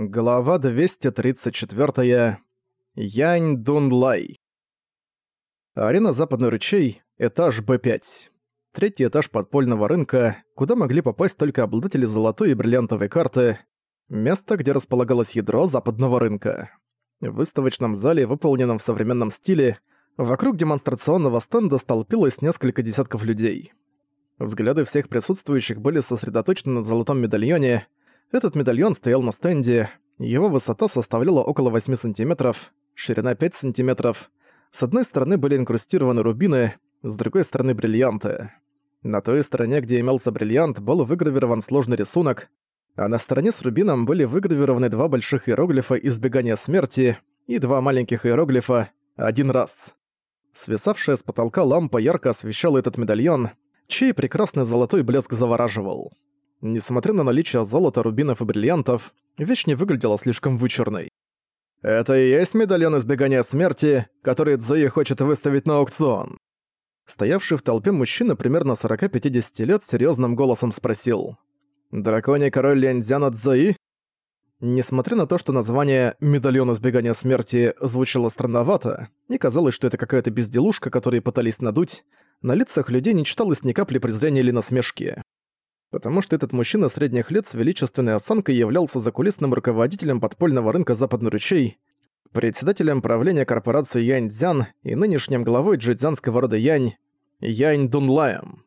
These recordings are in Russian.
Глава 234. Янь Дунлай. Арена Западный ручей, этаж Б5. Третий этаж подпольного рынка, куда могли попасть только обладатели золотой и бриллиантовой карты. Место, где располагалось ядро западного рынка. В выставочном зале, выполненном в современном стиле, вокруг демонстрационного стенда столпилось несколько десятков людей. Взгляды всех присутствующих были сосредоточены на золотом медальоне, этот медальон стоял на стенде, его высота составляла около 8 сантиметров, ширина 5 сантиметров. С одной стороны были инкрустированы рубины, с другой стороны бриллианты. На той стороне, где имелся бриллиант, был выгравирован сложный рисунок, а на стороне с рубином были выгравированы два больших иероглифа «Избегание смерти» и два маленьких иероглифа «Один раз». Свисавшая с потолка лампа ярко освещала этот медальон, чей прекрасный золотой блеск завораживал. Несмотря на наличие золота, рубинов и бриллиантов, вещь не выглядела слишком вычурной. «Это и есть медальон избегания смерти, который Цзуи хочет выставить на аукцион?» Стоявший в толпе мужчина примерно 40-50 лет серьезным голосом спросил. «Драконий король Ляньцзяна Цзуи?» Несмотря на то, что название «Медальон избегания смерти» звучало странновато, и казалось, что это какая-то безделушка, которую пытались надуть, на лицах людей не читалось ни капли презрения или насмешки потому что этот мужчина средних лет с величественной осанкой являлся закулисным руководителем подпольного рынка Западный ручей, председателем правления корпорации Янь Цзян и нынешним главой джидзянского рода Янь, Янь Дунлаем.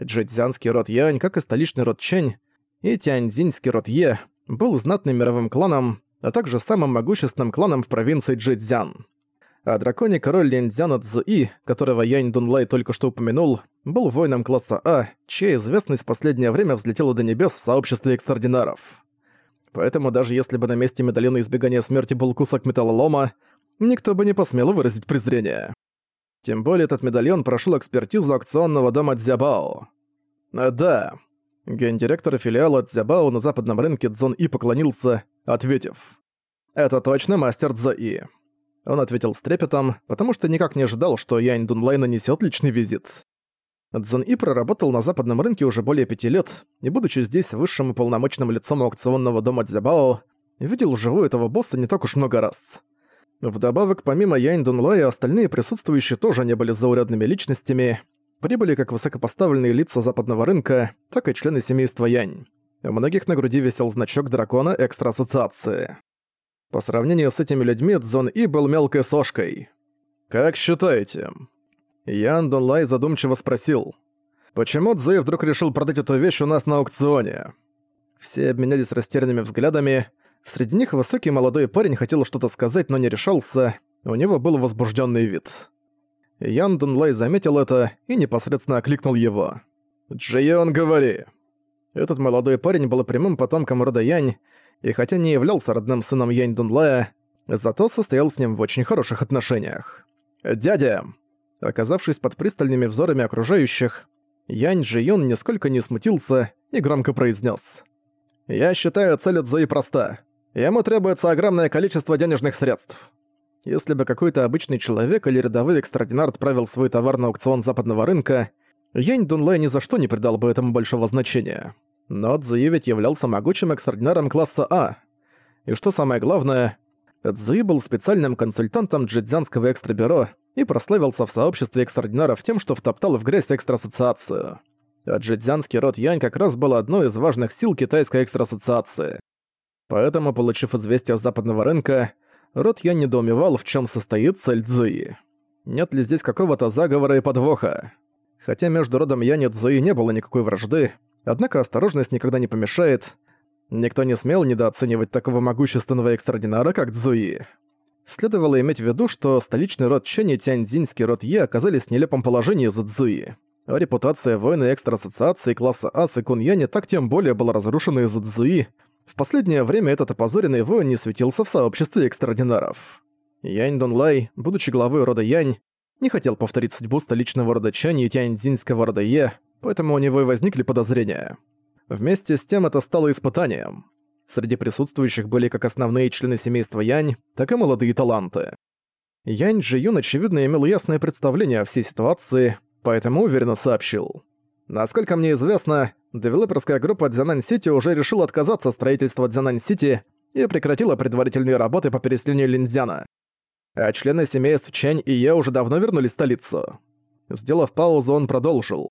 Джидзянский род Янь, как и столичный род Чэнь, и Тяньцзиньский род Е, был знатным мировым кланом, а также самым могущественным кланом в провинции Джидзян а драконий король Линдзяна Цзуи, которого Янь Дунлай только что упомянул, был воином класса А, чья известность в последнее время взлетела до небес в сообществе экстраординаров. Поэтому даже если бы на месте медальона избегания смерти был кусок металлолома, никто бы не посмел выразить презрение. Тем более этот медальон прошел экспертизу акционного дома Дзябао. А, да. Гендиректор филиала Дзябао на западном рынке Цзон И поклонился, ответив. «Это точно мастер Цзаи». Он ответил с трепетом, потому что никак не ожидал, что Янь Дунлай нанесет личный визит. Цзэн И проработал на западном рынке уже более пяти лет, и будучи здесь высшим и полномочным лицом аукционного дома Дзябао, видел живую этого босса не так уж много раз. Вдобавок, помимо Янь Дунлая, остальные присутствующие тоже не были заурядными личностями, прибыли как высокопоставленные лица западного рынка, так и члены семейства Янь. У многих на груди висел значок дракона Экстра-ассоциации. По сравнению с этими людьми Цзон И был мелкой сошкой. «Как считаете?» Ян Дунлай задумчиво спросил. «Почему Цзуи вдруг решил продать эту вещь у нас на аукционе?» Все обменялись растерянными взглядами. Среди них высокий молодой парень хотел что-то сказать, но не решался. У него был возбужденный вид. Ян Дунлай заметил это и непосредственно окликнул его. «Джион, говори!» Этот молодой парень был прямым потомком рода Янь, и хотя не являлся родным сыном Янь Дунлая, зато состоял с ним в очень хороших отношениях. «Дядя!» Оказавшись под пристальными взорами окружающих, Янь Джиюн нисколько не смутился и громко произнес: «Я считаю, цель Цзуи проста. Ему требуется огромное количество денежных средств. Если бы какой-то обычный человек или рядовой экстрадинар отправил свой товар на аукцион западного рынка, Янь Дунлай ни за что не придал бы этому большого значения. Но Цзуи ведь являлся могучим экстраординаром класса А. И что самое главное, Цзуи был специальным консультантом джидзянского экстрабюро и прославился в сообществе экстраординаров тем, что втоптал в грязь экстра-ассоциацию. А джидзянский род Янь как раз был одной из важных сил китайской экстра-ассоциации. Поэтому, получив известие с западного рынка, род Янь недоумевал, в чем состоит цель Цзуи. Нет ли здесь какого-то заговора и подвоха? Хотя между родом Янь и Цзуи не было никакой вражды, Однако осторожность никогда не помешает. Никто не смел недооценивать такого могущественного экстраординара, как Цзуи. Следовало иметь в виду, что столичный род Чэнь и Тяньцзиньский род Е оказались в нелепом положении из-за Цзуи. Репутация воина экстра-ассоциации класса А с Икуньяни так тем более была разрушена из-за Цзуи. В последнее время этот опозоренный воин не светился в сообществе экстраординаров. Янь Дунлай, будучи главой рода Янь, не хотел повторить судьбу столичного рода Чэнь и Тяньцзиньского рода Е, поэтому у него и возникли подозрения. Вместе с тем это стало испытанием. Среди присутствующих были как основные члены семейства Янь, так и молодые таланты. Янь Джиюн, очевидно, имел ясное представление о всей ситуации, поэтому уверенно сообщил. Насколько мне известно, девелоперская группа Дзянань-Сити уже решила отказаться от строительства Дзянань-Сити и прекратила предварительные работы по переселению Линзяна. А члены семейств Чэнь и Е уже давно вернулись в столицу. Сделав паузу, он продолжил.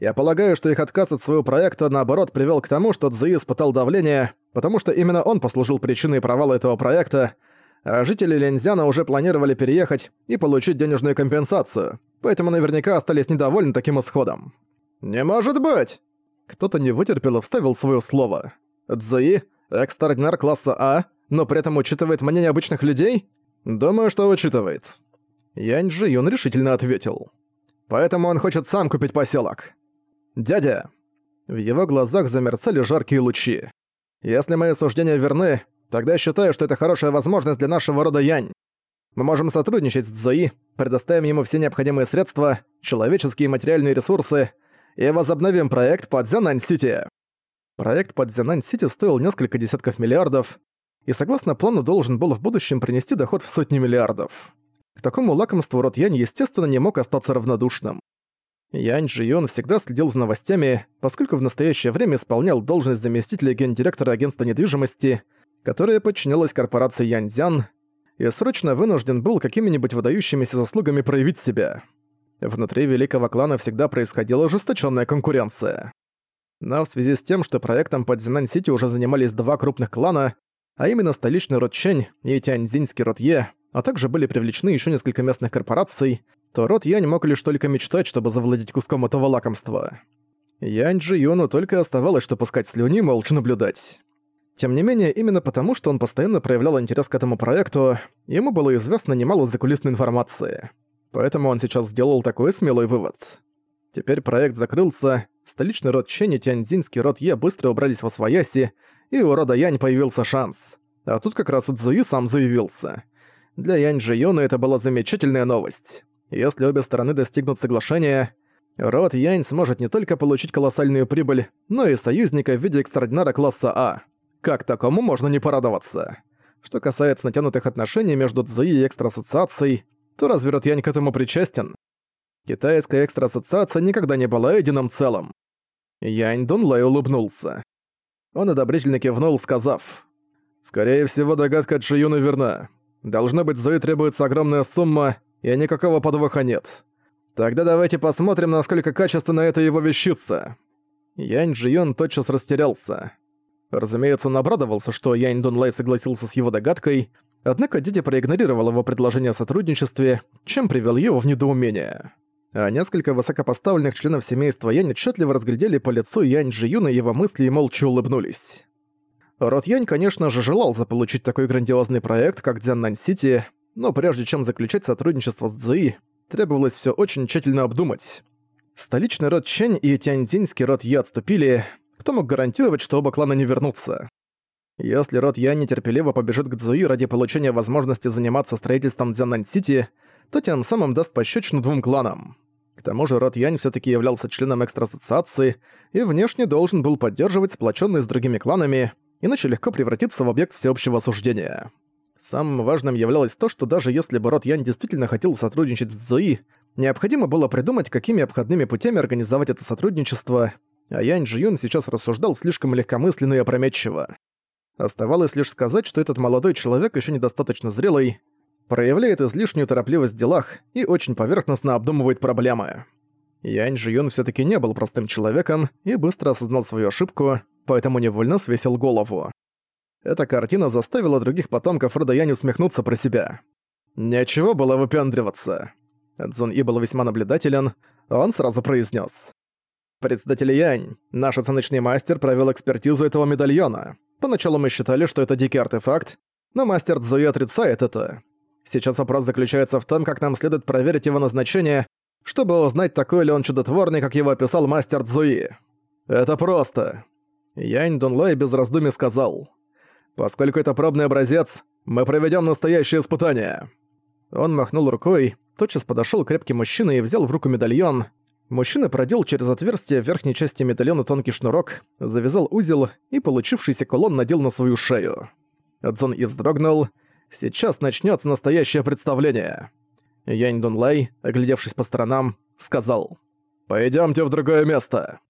Я полагаю, что их отказ от своего проекта, наоборот, привел к тому, что Цзуи испытал давление, потому что именно он послужил причиной провала этого проекта, а жители Линзяна уже планировали переехать и получить денежную компенсацию, поэтому наверняка остались недовольны таким исходом. «Не может быть!» Кто-то не вытерпел и вставил свое слово. «Цзуи — экстраординар класса А, но при этом учитывает мнение обычных людей?» «Думаю, что учитывает». Янь Джи Юн решительно ответил. «Поэтому он хочет сам купить поселок. «Дядя!» В его глазах замерцали жаркие лучи. «Если мои суждения верны, тогда считаю, что это хорошая возможность для нашего рода Янь. Мы можем сотрудничать с Цзуи, предоставим ему все необходимые средства, человеческие и материальные ресурсы, и возобновим проект под Зянань-Сити». Проект под Зянань-Сити стоил несколько десятков миллиардов, и согласно плану должен был в будущем принести доход в сотни миллиардов. К такому лакомству род Янь, естественно, не мог остаться равнодушным. Янь Джион всегда следил за новостями, поскольку в настоящее время исполнял должность заместителя гендиректора агентства недвижимости, которое подчинялось корпорации Яньцзян, и срочно вынужден был какими-нибудь выдающимися заслугами проявить себя. Внутри великого клана всегда происходила ожесточенная конкуренция. Но в связи с тем, что проектом под Зинань-Сити уже занимались два крупных клана, а именно столичный род Чэнь и Тяньцзинский род Е, а также были привлечены еще несколько местных корпораций, то род Янь мог лишь только мечтать, чтобы завладеть куском этого лакомства. Янь же Юну только оставалось, что пускать слюни молча наблюдать. Тем не менее, именно потому, что он постоянно проявлял интерес к этому проекту, ему было известно немало закулисной информации. Поэтому он сейчас сделал такой смелый вывод. Теперь проект закрылся, столичный род Чэнь и тяньцзинский род Е быстро убрались во свояси, и у рода Янь появился шанс. А тут как раз и Цзуи сам заявился. Для Янь Джи Юна это была замечательная новость. Если обе стороны достигнут соглашения, род Янь сможет не только получить колоссальную прибыль, но и союзника в виде экстраординара класса А. Как такому можно не порадоваться? Что касается натянутых отношений между Цзуи и Экстра-ассоциацией, то разве род Янь к этому причастен? Китайская Экстра-ассоциация никогда не была единым целым. Янь Дунлай улыбнулся. Он одобрительно кивнул, сказав, «Скорее всего, догадка Джиюна верна. Должно быть, Зои требуется огромная сумма, и никакого подвоха нет. Тогда давайте посмотрим, насколько качественна эта его вещица». Янь Джион тотчас растерялся. Разумеется, он обрадовался, что Янь Дунлай согласился с его догадкой, однако дядя проигнорировал его предложение о сотрудничестве, чем привел его в недоумение. А несколько высокопоставленных членов семейства Янь отчетливо разглядели по лицу Янь Джиюна его мысли и молча улыбнулись. Род Янь, конечно же, желал заполучить такой грандиозный проект, как Дзяннань-Сити, но прежде чем заключать сотрудничество с Цзуи, требовалось все очень тщательно обдумать. Столичный род Чэнь и Тяньцзинский род Я отступили, кто мог гарантировать, что оба клана не вернутся? Если род Я нетерпеливо побежит к Цзуи ради получения возможности заниматься строительством Дзянань-Сити, то тем самым даст пощечину двум кланам. К тому же род Янь все таки являлся членом экстра-ассоциации и внешне должен был поддерживать сплоченность с другими кланами, иначе легко превратиться в объект всеобщего осуждения. Самым важным являлось то, что даже если бы род Янь действительно хотел сотрудничать с Цзуи, необходимо было придумать, какими обходными путями организовать это сотрудничество, а Янь Джиюн сейчас рассуждал слишком легкомысленно и опрометчиво. Оставалось лишь сказать, что этот молодой человек еще недостаточно зрелый, проявляет излишнюю торопливость в делах и очень поверхностно обдумывает проблемы. Янь Джиюн все таки не был простым человеком и быстро осознал свою ошибку, поэтому невольно свесил голову. Эта картина заставила других потомков рода Янь усмехнуться про себя. Нечего было выпендриваться. Цзун И был весьма наблюдателен, он сразу произнес: «Председатель Янь, наш оценочный мастер провел экспертизу этого медальона. Поначалу мы считали, что это дикий артефакт, но мастер Цзуи отрицает это. Сейчас вопрос заключается в том, как нам следует проверить его назначение, чтобы узнать, такой ли он чудотворный, как его описал мастер Цзуи. Это просто». Янь Дунлай без раздумий сказал. Поскольку это пробный образец, мы проведем настоящее испытание». Он махнул рукой, тотчас подошел крепкий мужчина и взял в руку медальон. Мужчина продел через отверстие в верхней части медальона тонкий шнурок, завязал узел и получившийся кулон надел на свою шею. Цзон и вздрогнул. «Сейчас начнется настоящее представление». Янь Дунлай, оглядевшись по сторонам, сказал «Пойдёмте в другое место».